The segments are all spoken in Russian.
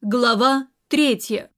Глава третья.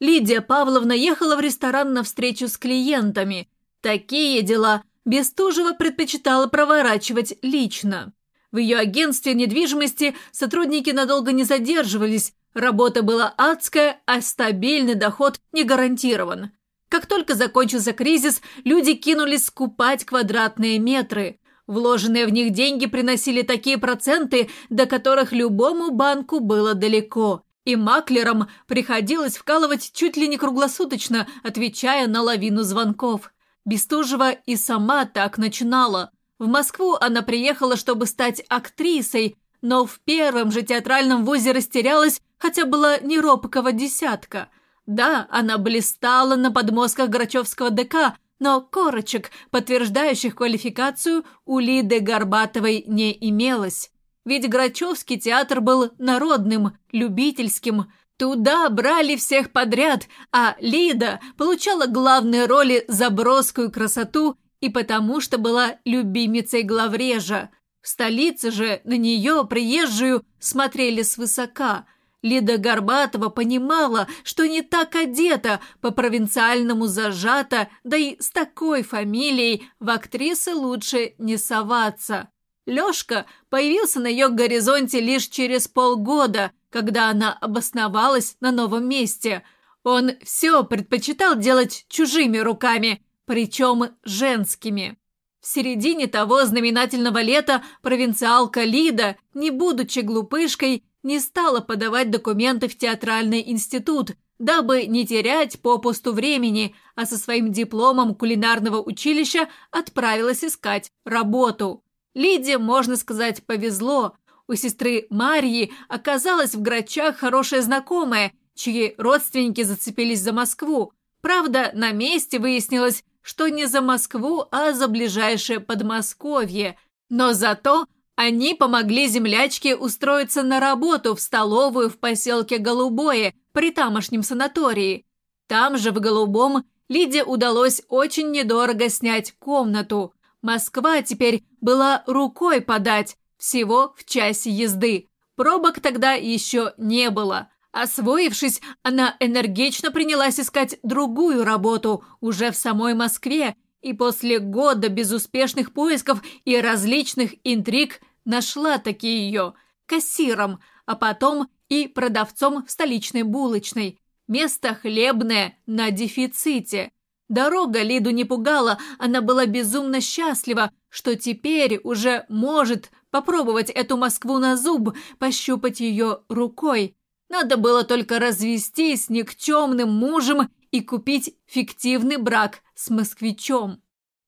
Лидия Павловна ехала в ресторан на встречу с клиентами. Такие дела Бестужева предпочитала проворачивать лично. В ее агентстве недвижимости сотрудники надолго не задерживались, работа была адская, а стабильный доход не гарантирован. Как только закончился кризис, люди кинулись скупать квадратные метры. Вложенные в них деньги приносили такие проценты, до которых любому банку было далеко – и маклерам приходилось вкалывать чуть ли не круглосуточно, отвечая на лавину звонков. Бестужева и сама так начинала. В Москву она приехала, чтобы стать актрисой, но в первом же театральном вузе растерялась, хотя была не робкого десятка. Да, она блистала на подмостках Грачевского ДК, но корочек, подтверждающих квалификацию, у Лиды Горбатовой не имелось. Ведь Грачевский театр был народным, любительским. Туда брали всех подряд, а Лида получала главные роли за броскую красоту и потому, что была любимицей главрежа. В столице же на нее, приезжую, смотрели свысока. Лида Горбатова понимала, что не так одета, по-провинциальному зажата, да и с такой фамилией в актрисы лучше не соваться. Лёшка появился на ее горизонте лишь через полгода, когда она обосновалась на новом месте. Он все предпочитал делать чужими руками, причем женскими. В середине того знаменательного лета провинциалка Лида, не будучи глупышкой, не стала подавать документы в театральный институт, дабы не терять попусту времени, а со своим дипломом кулинарного училища отправилась искать работу. Лиде, можно сказать, повезло. У сестры Марьи оказалась в Грачах хорошая знакомая, чьи родственники зацепились за Москву. Правда, на месте выяснилось, что не за Москву, а за ближайшее Подмосковье. Но зато они помогли землячке устроиться на работу в столовую в поселке Голубое при тамошнем санатории. Там же, в Голубом, Лиде удалось очень недорого снять комнату. Москва теперь была рукой подать, всего в часе езды. Пробок тогда еще не было. Освоившись, она энергично принялась искать другую работу уже в самой Москве и после года безуспешных поисков и различных интриг нашла таки ее кассиром, а потом и продавцом в столичной булочной. Место хлебное на дефиците. Дорога Лиду не пугала, она была безумно счастлива, что теперь уже может попробовать эту Москву на зуб, пощупать ее рукой. Надо было только развестись с никчемным мужем и купить фиктивный брак с москвичом.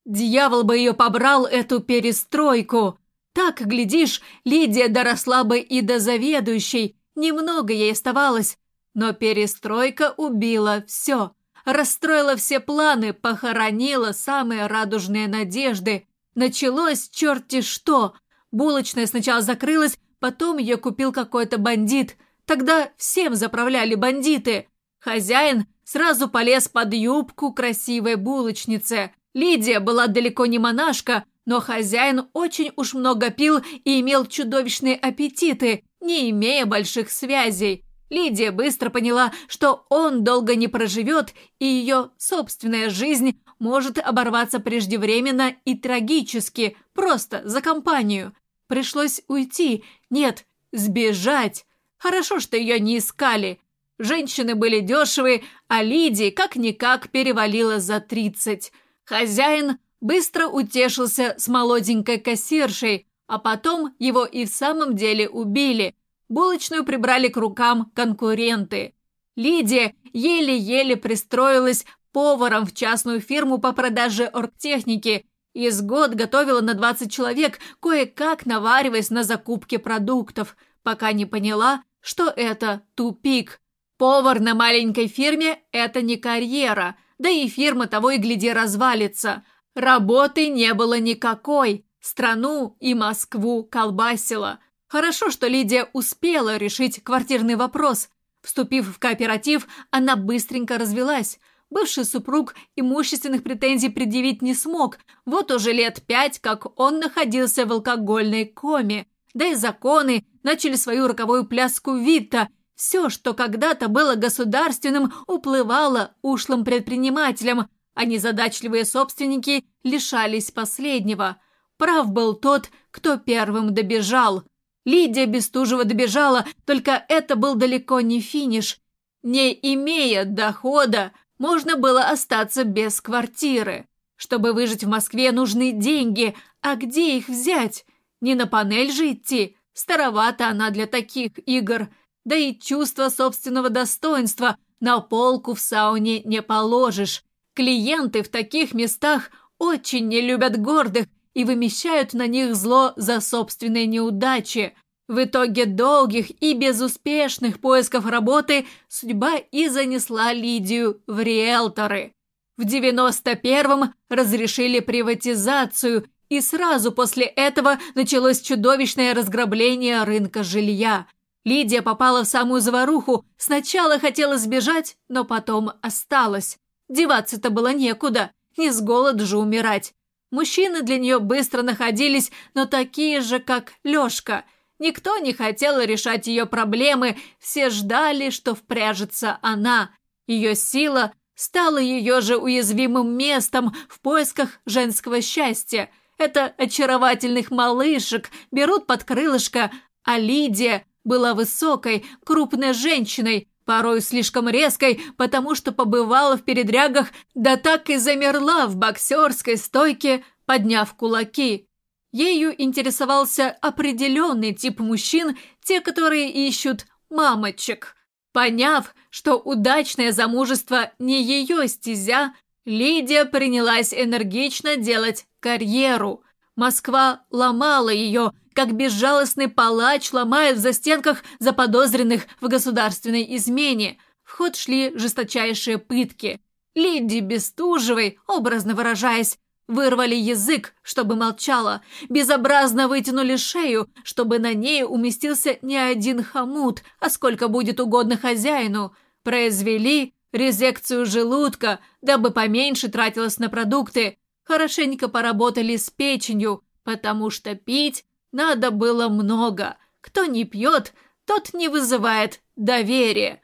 Дьявол бы ее побрал, эту перестройку. Так, глядишь, Лидия доросла бы и до заведующей, немного ей оставалось. Но перестройка убила все расстроила все планы, похоронила самые радужные надежды. Началось черти что. Булочная сначала закрылась, потом ее купил какой-то бандит. Тогда всем заправляли бандиты. Хозяин сразу полез под юбку красивой булочницы. Лидия была далеко не монашка, но хозяин очень уж много пил и имел чудовищные аппетиты, не имея больших связей. Лидия быстро поняла, что он долго не проживет, и ее собственная жизнь может оборваться преждевременно и трагически, просто за компанию. Пришлось уйти, нет, сбежать. Хорошо, что ее не искали. Женщины были дешевые, а Лидии как-никак перевалила за тридцать. Хозяин быстро утешился с молоденькой кассиршей, а потом его и в самом деле убили – Булочную прибрали к рукам конкуренты. Лидия еле-еле пристроилась поваром в частную фирму по продаже оргтехники. Из год готовила на 20 человек, кое-как навариваясь на закупке продуктов, пока не поняла, что это тупик. Повар на маленькой фирме – это не карьера, да и фирма того и гляди развалится. Работы не было никакой, страну и Москву колбасила – Хорошо, что Лидия успела решить квартирный вопрос. Вступив в кооператив, она быстренько развелась. Бывший супруг имущественных претензий предъявить не смог. Вот уже лет пять, как он находился в алкогольной коме. Да и законы начали свою роковую пляску Вита. Все, что когда-то было государственным, уплывало ушлым предпринимателям, а незадачливые собственники лишались последнего. Прав был тот, кто первым добежал. Лидия Бестужева добежала, только это был далеко не финиш. Не имея дохода, можно было остаться без квартиры. Чтобы выжить в Москве, нужны деньги, а где их взять? Не на панель же идти, старовата она для таких игр. Да и чувство собственного достоинства на полку в сауне не положишь. Клиенты в таких местах очень не любят гордых и вымещают на них зло за собственные неудачи. В итоге долгих и безуспешных поисков работы судьба и занесла Лидию в риэлторы. В 91-м разрешили приватизацию, и сразу после этого началось чудовищное разграбление рынка жилья. Лидия попала в самую заваруху, сначала хотела сбежать, но потом осталась. Деваться-то было некуда, не с голоду же умирать. Мужчины для нее быстро находились, но такие же, как Лешка – Никто не хотел решать ее проблемы, все ждали, что впряжется она. Ее сила стала ее же уязвимым местом в поисках женского счастья. Это очаровательных малышек берут под крылышко, а Лидия была высокой, крупной женщиной, порой слишком резкой, потому что побывала в передрягах, да так и замерла в боксерской стойке, подняв кулаки. Ею интересовался определенный тип мужчин, те, которые ищут мамочек. Поняв, что удачное замужество не ее стезя, Лидия принялась энергично делать карьеру. Москва ломала ее, как безжалостный палач ломает в застенках заподозренных в государственной измене. В ход шли жесточайшие пытки. Лидии Бестужевой, образно выражаясь, Вырвали язык, чтобы молчала, безобразно вытянули шею, чтобы на ней уместился не один хомут, а сколько будет угодно хозяину. Произвели резекцию желудка, дабы поменьше тратилось на продукты. Хорошенько поработали с печенью, потому что пить надо было много. Кто не пьет, тот не вызывает доверия.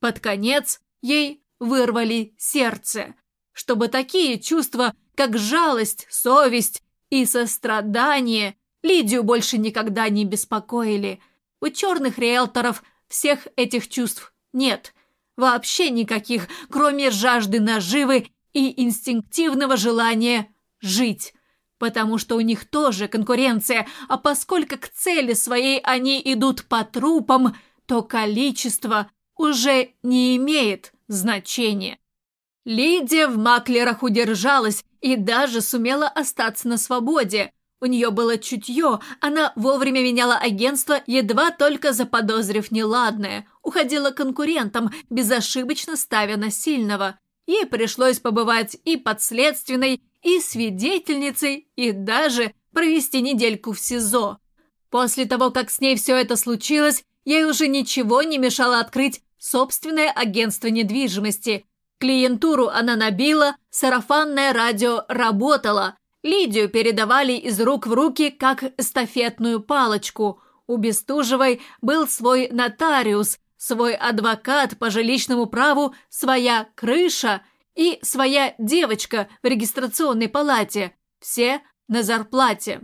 Под конец ей вырвали сердце. Чтобы такие чувства как жалость, совесть и сострадание Лидию больше никогда не беспокоили. У черных риэлторов всех этих чувств нет. Вообще никаких, кроме жажды наживы и инстинктивного желания жить. Потому что у них тоже конкуренция, а поскольку к цели своей они идут по трупам, то количество уже не имеет значения. Лидия в маклерах удержалась и даже сумела остаться на свободе. У нее было чутье, она вовремя меняла агентство, едва только заподозрив неладное, уходила конкурентам, безошибочно ставя на сильного. Ей пришлось побывать и подследственной, и свидетельницей, и даже провести недельку в СИЗО. После того, как с ней все это случилось, ей уже ничего не мешало открыть собственное агентство недвижимости – Клиентуру она набила, сарафанное радио работало. Лидию передавали из рук в руки, как эстафетную палочку. У Бестужевой был свой нотариус, свой адвокат по жилищному праву, своя крыша и своя девочка в регистрационной палате. Все на зарплате.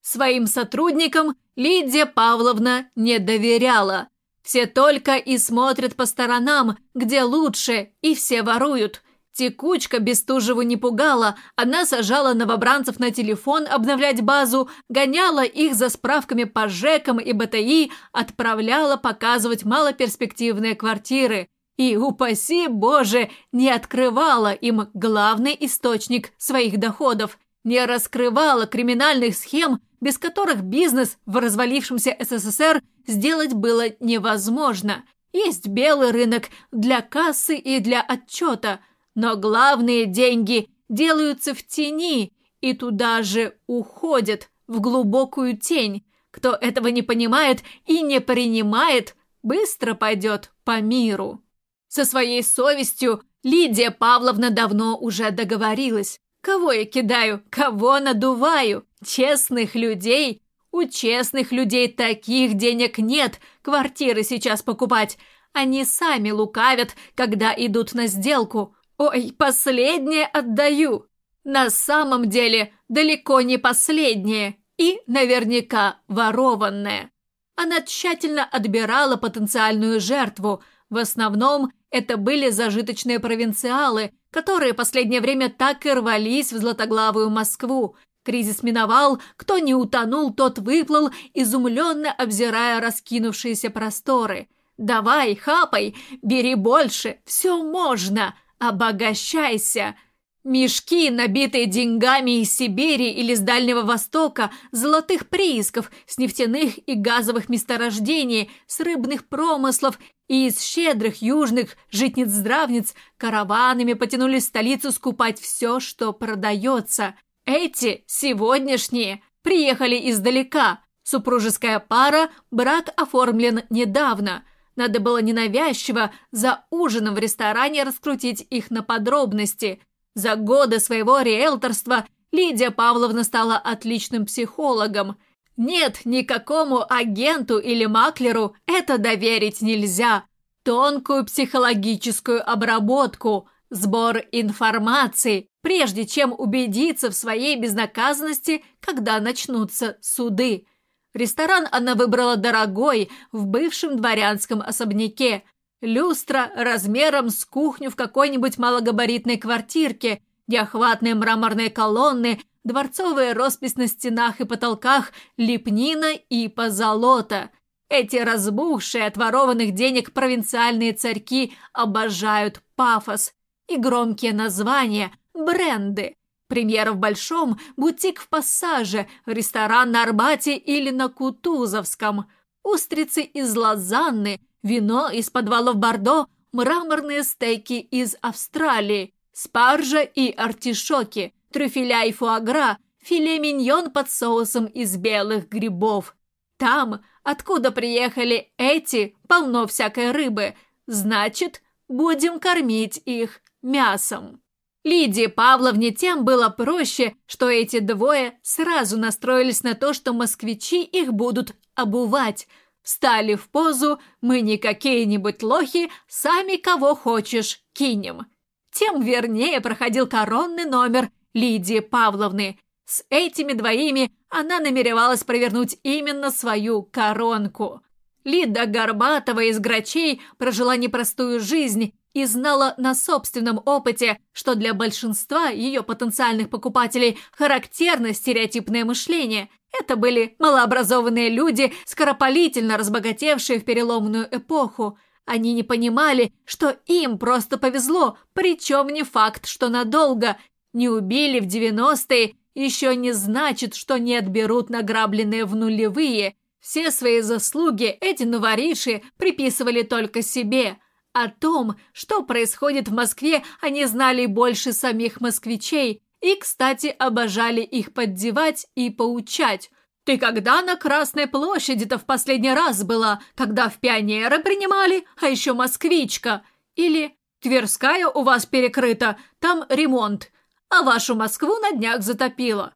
Своим сотрудникам Лидия Павловна не доверяла. Все только и смотрят по сторонам, где лучше, и все воруют. Текучка Бестужеву не пугала, она сажала новобранцев на телефон обновлять базу, гоняла их за справками по ЖЭКам и БТИ, отправляла показывать малоперспективные квартиры. И, упаси Боже, не открывала им главный источник своих доходов, не раскрывала криминальных схем, без которых бизнес в развалившемся СССР сделать было невозможно. Есть белый рынок для кассы и для отчета, но главные деньги делаются в тени и туда же уходят, в глубокую тень. Кто этого не понимает и не принимает, быстро пойдет по миру. Со своей совестью Лидия Павловна давно уже договорилась. Кого я кидаю, кого надуваю? Честных людей У честных людей таких денег нет квартиры сейчас покупать. Они сами лукавят, когда идут на сделку. Ой, последнее отдаю. На самом деле далеко не последнее и наверняка ворованное. Она тщательно отбирала потенциальную жертву. В основном это были зажиточные провинциалы, которые последнее время так и рвались в златоглавую Москву, Кризис миновал, кто не утонул, тот выплыл, изумленно обзирая раскинувшиеся просторы. «Давай, хапай, бери больше, все можно, обогащайся!» Мешки, набитые деньгами из Сибири или с Дальнего Востока, золотых приисков, с нефтяных и газовых месторождений, с рыбных промыслов и из щедрых южных житниц-здравниц караванами потянулись в столицу скупать все, что продается – эти, сегодняшние, приехали издалека. Супружеская пара, брак оформлен недавно. Надо было ненавязчиво за ужином в ресторане раскрутить их на подробности. За годы своего риэлторства Лидия Павловна стала отличным психологом. Нет, никакому агенту или маклеру это доверить нельзя. Тонкую психологическую обработку, сбор информации, прежде чем убедиться в своей безнаказанности, когда начнутся суды. Ресторан она выбрала дорогой, в бывшем дворянском особняке. Люстра размером с кухню в какой-нибудь малогабаритной квартирке, неохватные мраморные колонны, дворцовая роспись на стенах и потолках, лепнина и позолота. Эти разбухшие от ворованных денег провинциальные царьки обожают пафос и громкие названия, бренды. Премьера в Большом, бутик в Пассаже, ресторан на Арбате или на Кутузовском. Устрицы из Лозанны, вино из подвалов Бордо, мраморные стейки из Австралии, спаржа и артишоки, трюфеля и фуагра, филе миньон под соусом из белых грибов. Там, откуда приехали эти, полно всякой рыбы. Значит, будем кормить их мясом. Лидии Павловне тем было проще, что эти двое сразу настроились на то, что москвичи их будут обувать. Встали в позу «Мы не какие-нибудь лохи, сами кого хочешь кинем». Тем вернее проходил коронный номер Лидии Павловны. С этими двоими она намеревалась провернуть именно свою коронку. Лида Горбатова из Грачей прожила непростую жизнь и знала на собственном опыте, что для большинства ее потенциальных покупателей характерно стереотипное мышление. Это были малообразованные люди, скоропалительно разбогатевшие в переломную эпоху. Они не понимали, что им просто повезло, причем не факт, что надолго. Не убили в 90-е, еще не значит, что не отберут награбленные в нулевые. Все свои заслуги эти новориши приписывали только себе – о том, что происходит в Москве, они знали больше самих москвичей и, кстати, обожали их поддевать и поучать. «Ты когда на Красной площади-то в последний раз была, когда в пионеры принимали, а еще москвичка?» Или «Тверская у вас перекрыта, там ремонт, а вашу Москву на днях затопило».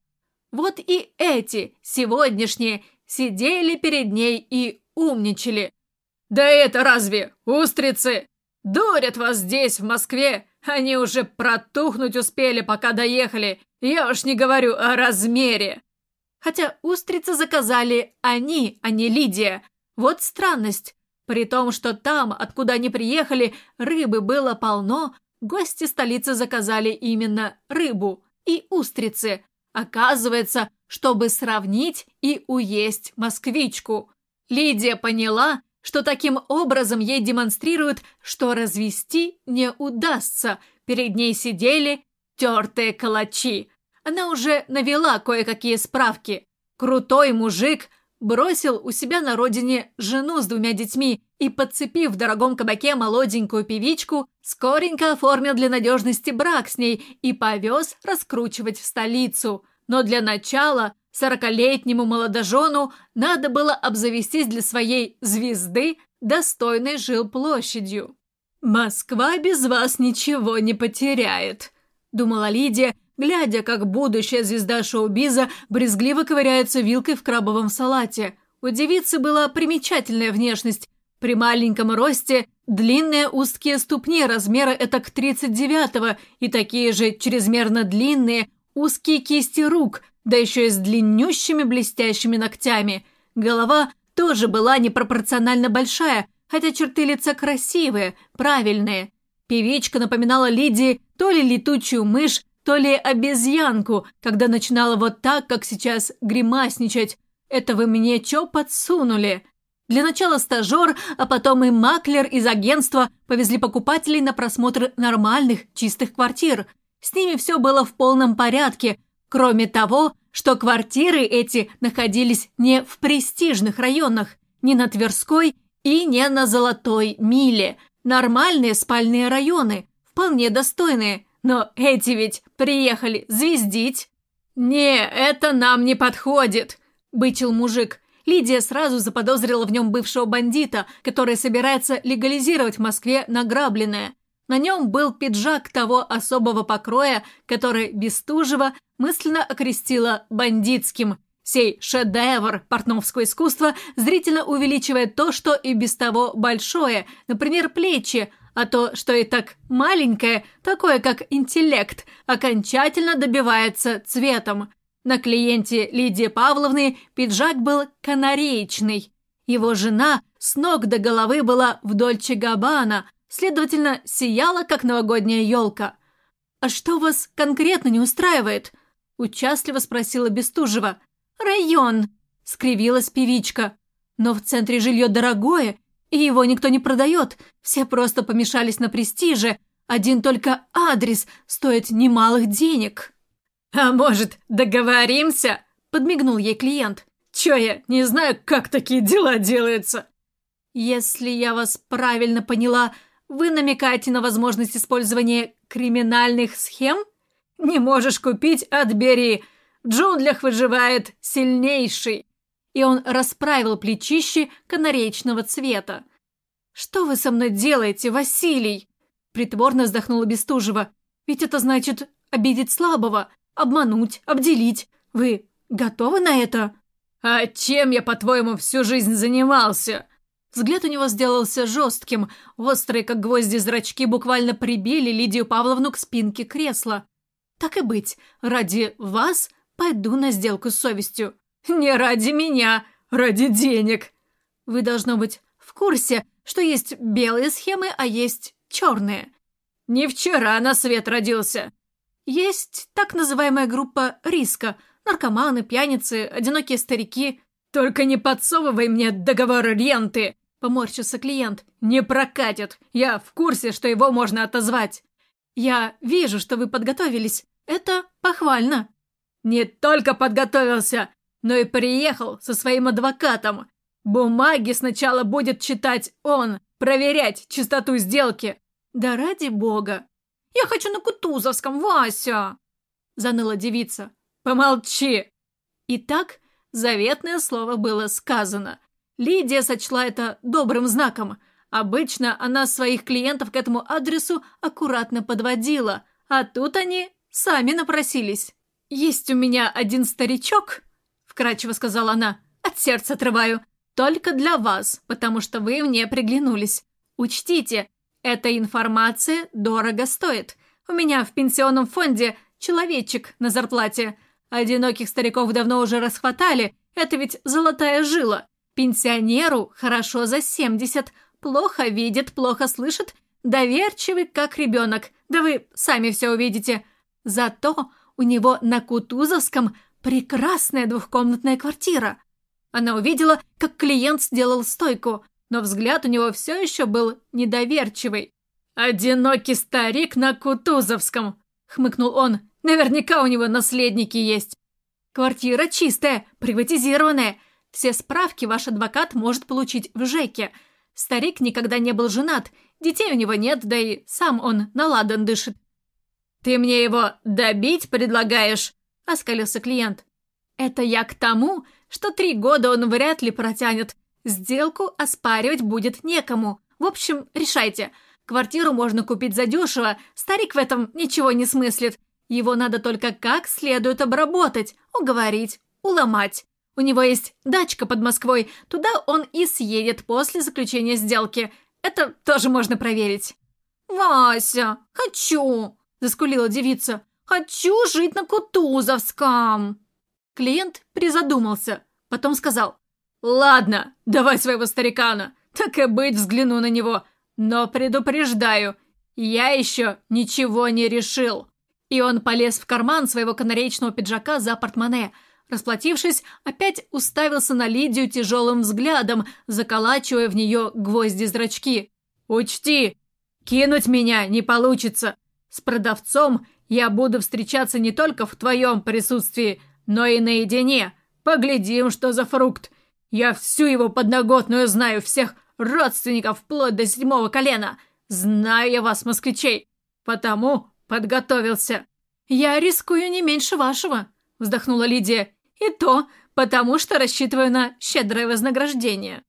Вот и эти, сегодняшние, сидели перед ней и умничали. «Да это разве устрицы? Дурят вас здесь, в Москве! Они уже протухнуть успели, пока доехали. Я уж не говорю о размере!» Хотя устрицы заказали они, а не Лидия. Вот странность. При том, что там, откуда они приехали, рыбы было полно, гости столицы заказали именно рыбу и устрицы. Оказывается, чтобы сравнить и уесть москвичку. Лидия поняла, что таким образом ей демонстрируют, что развести не удастся. Перед ней сидели тертые калачи. Она уже навела кое-какие справки. Крутой мужик бросил у себя на родине жену с двумя детьми и, подцепив в дорогом кабаке молоденькую певичку, скоренько оформил для надежности брак с ней и повез раскручивать в столицу. Но для начала Сорокалетнему молодожену надо было обзавестись для своей звезды достойной жилплощадью. «Москва без вас ничего не потеряет», – думала Лидия, глядя, как будущая звезда шоу-биза брезгливо ковыряется вилкой в крабовом салате. У девицы была примечательная внешность. При маленьком росте длинные узкие ступни размера этак 39-го и такие же чрезмерно длинные узкие кисти рук, да еще и с длиннющими блестящими ногтями. Голова тоже была непропорционально большая, хотя черты лица красивые, правильные. Певичка напоминала Лидии то ли летучую мышь, то ли обезьянку, когда начинала вот так, как сейчас, гримасничать. Это вы мне чё подсунули? Для начала стажер, а потом и маклер из агентства повезли покупателей на просмотр нормальных, чистых квартир. С ними все было в полном порядке, кроме того, что квартиры эти находились не в престижных районах, не на Тверской и не на Золотой Миле. Нормальные спальные районы, вполне достойные, но эти ведь приехали звездить. «Не, это нам не подходит», – бычил мужик. Лидия сразу заподозрила в нем бывшего бандита, который собирается легализировать в Москве награбленное. На нем был пиджак того особого покроя, который Бестужева мысленно окрестила бандитским. Сей шедевр портновского искусства зрительно увеличивает то, что и без того большое, например, плечи, а то, что и так маленькое, такое как интеллект, окончательно добивается цветом. На клиенте Лидии Павловны пиджак был канареечный. Его жена с ног до головы была в Дольче Габбана, следовательно, сияла, как новогодняя елка. «А что вас конкретно не устраивает?» – участливо спросила Бестужева. «Район!» – скривилась певичка. «Но в центре жилье дорогое, и его никто не продает. Все просто помешались на престиже. Один только адрес стоит немалых денег». «А может, договоримся?» – подмигнул ей клиент. «Чё я, не знаю, как такие дела делаются?» «Если я вас правильно поняла, вы намекаете на возможность использования криминальных схем? Не можешь купить – отбери. В джунглях выживает сильнейший». И он расправил плечищи канареечного цвета. «Что вы со мной делаете, Василий?» Притворно вздохнула Бестужева. «Ведь это значит обидеть слабого, обмануть, обделить. Вы готовы на это?» «А чем я, по-твоему, всю жизнь занимался?» Взгляд у него сделался жестким, острые, как гвозди зрачки, буквально прибили Лидию Павловну к спинке кресла. «Так и быть, ради вас пойду на сделку с совестью». «Не ради меня, ради денег». «Вы, должно быть, в курсе, что есть белые схемы, а есть черные». «Не вчера на свет родился». «Есть так называемая группа риска. Наркоманы, пьяницы, одинокие старики». «Только не подсовывай мне договор ренты!» Поморщился клиент. «Не прокатит! Я в курсе, что его можно отозвать!» «Я вижу, что вы подготовились. Это похвально!» «Не только подготовился, но и приехал со своим адвокатом. Бумаги сначала будет читать он, проверять чистоту сделки». «Да ради бога!» «Я хочу на Кутузовском, Вася!» Заныла девица. «Помолчи!» Итак, заветное слово было сказано. Лидия сочла это добрым знаком. Обычно она своих клиентов к этому адресу аккуратно подводила, а тут они сами напросились. «Есть у меня один старичок», — вкрадчиво сказала она, — «от сердца отрываю, только для вас, потому что вы мне приглянулись. Учтите, эта информация дорого стоит. У меня в пенсионном фонде человечек на зарплате. Одиноких стариков давно уже расхватали, это ведь золотая жила. Пенсионеру хорошо за 70, плохо видит, плохо слышит, доверчивый, как ребенок. Да вы сами все увидите. Зато у него на Кутузовском прекрасная двухкомнатная квартира. Она увидела, как клиент сделал стойку, но взгляд у него все еще был недоверчивый. «Одинокий старик на Кутузовском!» — хмыкнул он. «Наверняка у него наследники есть. Квартира чистая, приватизированная, все справки ваш адвокат может получить в ЖЭКе. Старик никогда не был женат, детей у него нет, да и сам он на ладан дышит. «Ты мне его добить предлагаешь?» – оскалился клиент. «Это я к тому, что три года он вряд ли протянет. Сделку оспаривать будет некому. В общем, решайте. Квартиру можно купить задешево, старик в этом ничего не смыслит. Его надо только как следует обработать, уговорить, уломать. У него есть дачка под Москвой, туда он и съедет после заключения сделки. Это тоже можно проверить. «Вася, хочу!» – заскулила девица. «Хочу жить на Кутузовском!» Клиент призадумался, потом сказал. «Ладно, давай своего старикана, так и быть взгляну на него. Но предупреждаю, я еще ничего не решил». И он полез в карман своего канареечного пиджака за портмоне. Расплатившись, опять уставился на Лидию тяжелым взглядом, заколачивая в нее гвозди-зрачки. «Учти, кинуть меня не получится. С продавцом я буду встречаться не только в твоем присутствии, но и наедине. Поглядим, что за фрукт. Я всю его подноготную знаю, всех родственников вплоть до седьмого колена. Знаю я вас, москвичей. Потому подготовился. Я рискую не меньше вашего, вздохнула Лидия. И то потому, что рассчитываю на щедрое вознаграждение.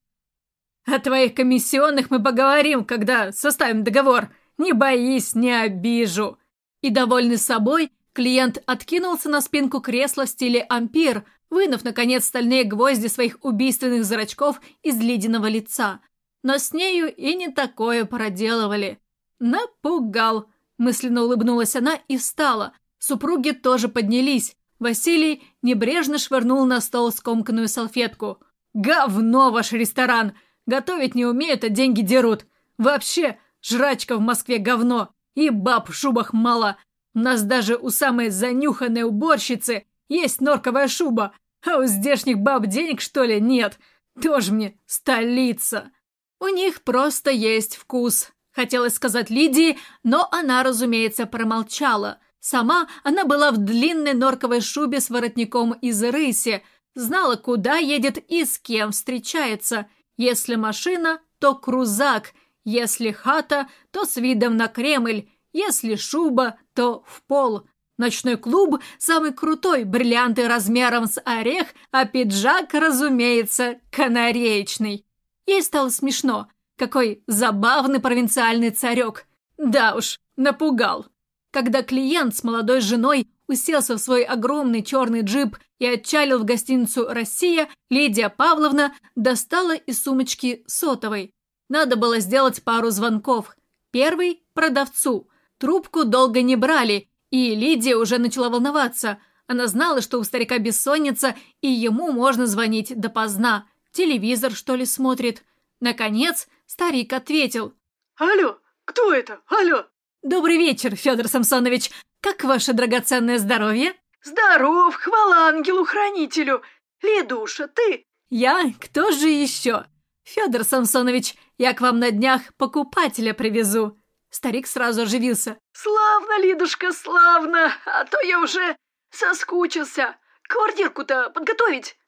О твоих комиссионных мы поговорим, когда составим договор. Не боись, не обижу. И довольный собой, клиент откинулся на спинку кресла в стиле ампир, вынув, наконец, стальные гвозди своих убийственных зрачков из ледяного лица. Но с нею и не такое проделывали. Напугал. Мысленно улыбнулась она и встала. Супруги тоже поднялись. Василий небрежно швырнул на стол скомканную салфетку. «Говно ваш ресторан! Готовить не умеют, а деньги дерут! Вообще, жрачка в Москве говно! И баб в шубах мало! У нас даже у самой занюханной уборщицы есть норковая шуба, а у здешних баб денег, что ли, нет? Тоже мне столица!» «У них просто есть вкус», — хотелось сказать Лидии, но она, разумеется, промолчала. Сама она была в длинной норковой шубе с воротником из рыси, знала, куда едет и с кем встречается. Если машина, то крузак, если хата, то с видом на Кремль, если шуба, то в пол. Ночной клуб самый крутой, бриллианты размером с орех, а пиджак, разумеется, канареечный. Ей стало смешно. Какой забавный провинциальный царек. Да уж, напугал. Когда клиент с молодой женой уселся в свой огромный черный джип и отчалил в гостиницу «Россия», Лидия Павловна достала из сумочки сотовой. Надо было сделать пару звонков. Первый – продавцу. Трубку долго не брали, и Лидия уже начала волноваться. Она знала, что у старика бессонница, и ему можно звонить допоздна. Телевизор, что ли, смотрит? Наконец, старик ответил. «Алло, кто это? Алло!» «Добрый вечер, Федор Самсонович. Как ваше драгоценное здоровье?» «Здоров, хвала ангелу-хранителю! Ледуша, ты?» «Я? Кто же еще?» «Федор Самсонович, я к вам на днях покупателя привезу». Старик сразу оживился. «Славно, Лидушка, славно! А то я уже соскучился. Квартирку-то подготовить?»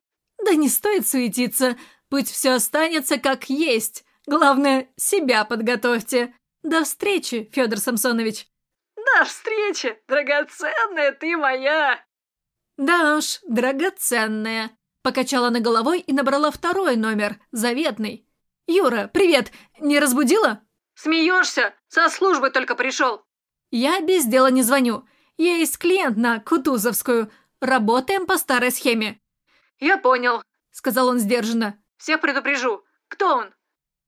Да не стоит суетиться. Пусть все останется как есть. Главное, себя подготовьте. До встречи, Федор Самсонович. До встречи, драгоценная ты моя. Да уж, драгоценная. Покачала на головой и набрала второй номер, заветный. Юра, привет. Не разбудила? Смеешься? Со службы только пришел. Я без дела не звоню. Есть клиент на Кутузовскую. Работаем по старой схеме. «Я понял», — сказал он сдержанно. «Всех предупрежу. Кто он?»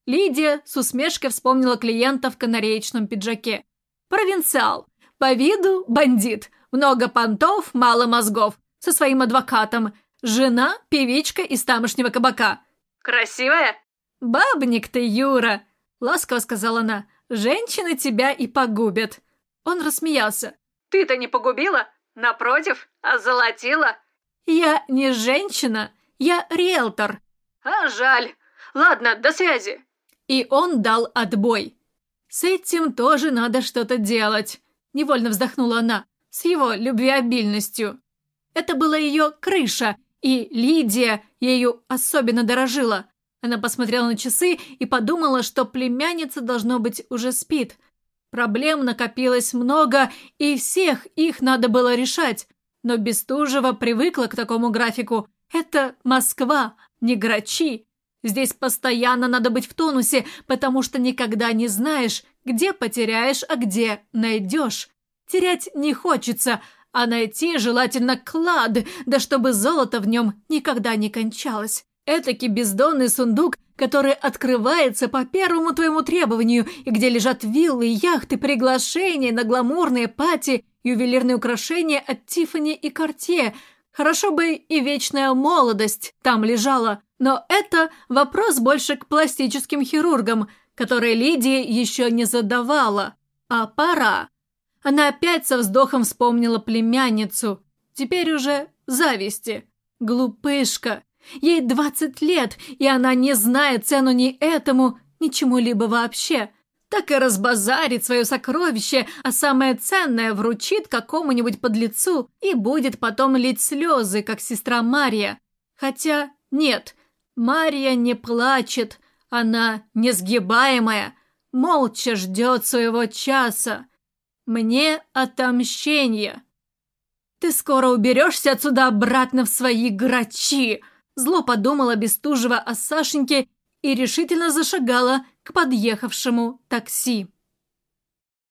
Лидия с усмешкой вспомнила клиента в канареечном пиджаке. «Провинциал. По виду бандит. Много понтов, мало мозгов. Со своим адвокатом. Жена – певичка из тамошнего кабака». «Красивая?» «Бабник ты, Юра!» – ласково сказала она. «Женщины тебя и погубят». Он рассмеялся. «Ты-то не погубила? Напротив, озолотила?» «Я не женщина, я риэлтор». «А жаль. Ладно, до связи». И он дал отбой. «С этим тоже надо что-то делать», — невольно вздохнула она, с его любвеобильностью. Это была ее крыша, и Лидия ею особенно дорожила. Она посмотрела на часы и подумала, что племянница, должно быть, уже спит. Проблем накопилось много, и всех их надо было решать. Но Бестужева привыкла к такому графику. Это Москва, не Грачи. Здесь постоянно надо быть в тонусе, потому что никогда не знаешь, где потеряешь, а где найдешь. Терять не хочется, а найти желательно клад, да чтобы золото в нем никогда не кончалось. Этакий бездонный сундук, который открывается по первому твоему требованию, и где лежат виллы, яхты, приглашения на гламурные пати, ювелирные украшения от Тиффани и Кортье. Хорошо бы и вечная молодость там лежала, но это вопрос больше к пластическим хирургам, которые Лидия еще не задавала. А пора. Она опять со вздохом вспомнила племянницу. Теперь уже зависти. Глупышка. Ей двадцать лет, и она не знает цену ни этому, ни чему-либо вообще. Так и разбазарит свое сокровище, а самое ценное вручит какому-нибудь подлецу и будет потом лить слезы, как сестра Мария. Хотя нет, Мария не плачет, она несгибаемая, молча ждет своего часа. Мне отомщение. Ты скоро уберешься отсюда обратно в свои грачи, зло подумала Бестужева о Сашеньке и решительно зашагала к подъехавшему такси.